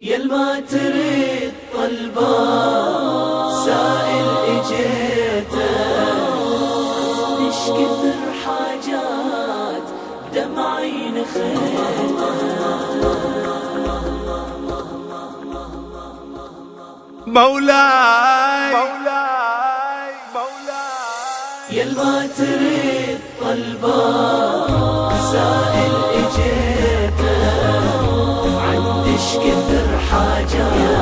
يل ما تريد طلبات سائل إجيته. إيش كثر حاجات بدمعي نخيته مولاي. مولاي مولاي. يل ما تريد طلبات حاجات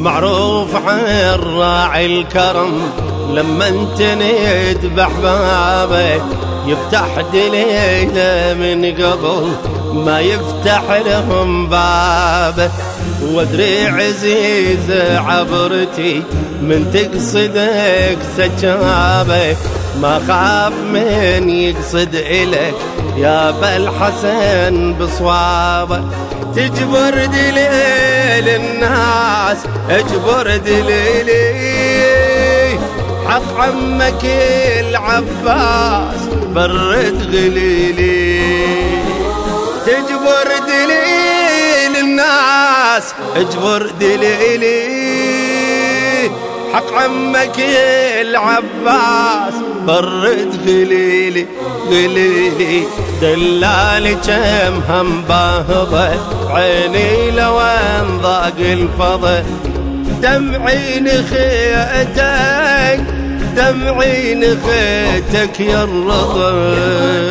معروف عن راعي الكرم. لما انت ند بحبابه يفتح دليله من قبل. ما يفتح لهم بابه. وادري عزيزة عبرتي من تقصدك سجابه. ما خاف من يقصد إلك يا بالحسن بصوابة تجبر دليل الناس اجبر دليلي. حق عمك العباس برد غليلي. تجبر دليل الناس اجبر دليلي. حق عمك العباس. برد غليلي غليلي. دلالي كم هم باهضة عيني لوين ضاق الفضة. دمعي نخيتك دمعي نخيتك يا الرضا.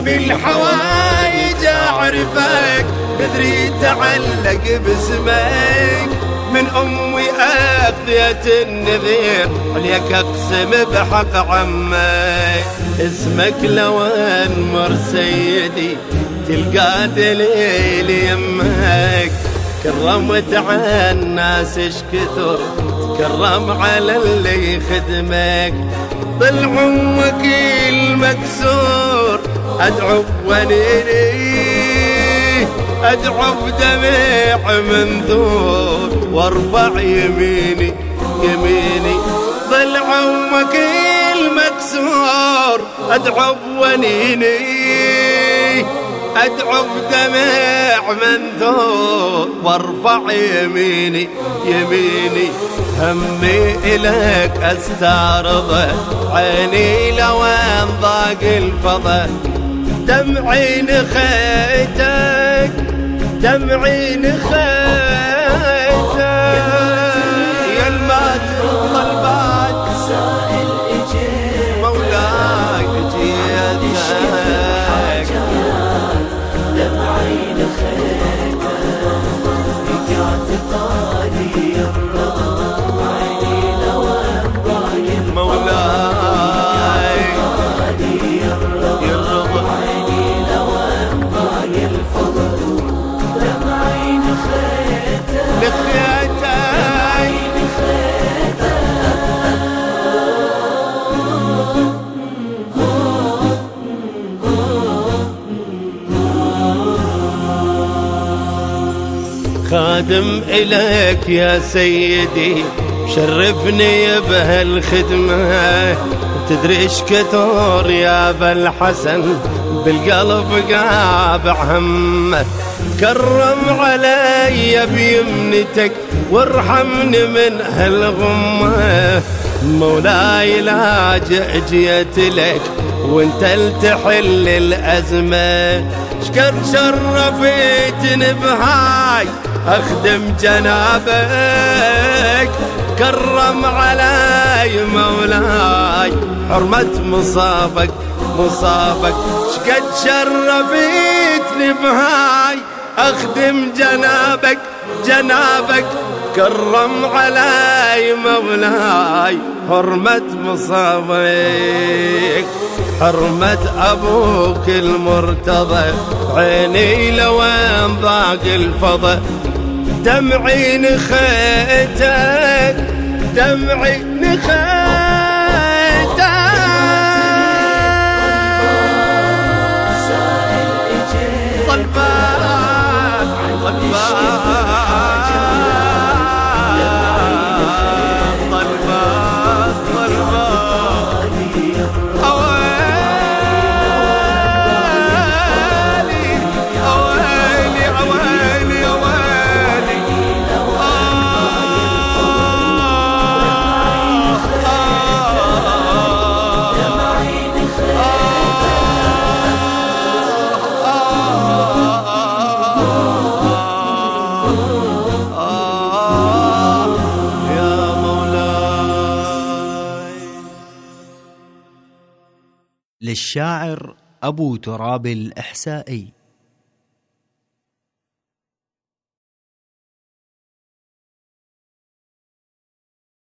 باب الحوايج أعرفك بدري تعلق باسمك. من امي اخذية النذير عليك اقسم بحق عمك. اسمك لو انمر سيدي تلقى دليل يمك. كرمت على الناس اش كثر تكرم على اللي يخدمك ضل عمك المكسور أدعو ونيني أدعو بدمع منثور وارفع يميني يميني. ضل عمك المكسور أدعو ونيني أدعو بدمع منثور وارفع يميني يميني. همي الك أستعرضه عيني لوين ضاق الفضا دمعي نخيتك دمعي نخيتك خادم إليك يا سيدي شرفني بهالخدمة. تدري إيش كثر يا أبا الحسن؟ بالقلب قابع همه كرم علي بيمنتك وارحمني من هالغمة. مولاي لا جئت لك وأنت التحل الازمه شكر شرفتني بهاي؟ أخدم جنابك كرم علي مولاي. حرمة مصابك مصابك شقد شرفتني بهاي. أخدم جنابك جنابك كرم علي مولاي. حرمة مصابك حرمة أبوك المرتضى. عيني لوين ضاق الفضا دمعي نخيتك دمعي نخيتك طلبات طلبات. للشاعر أبو تراب الإحسائي.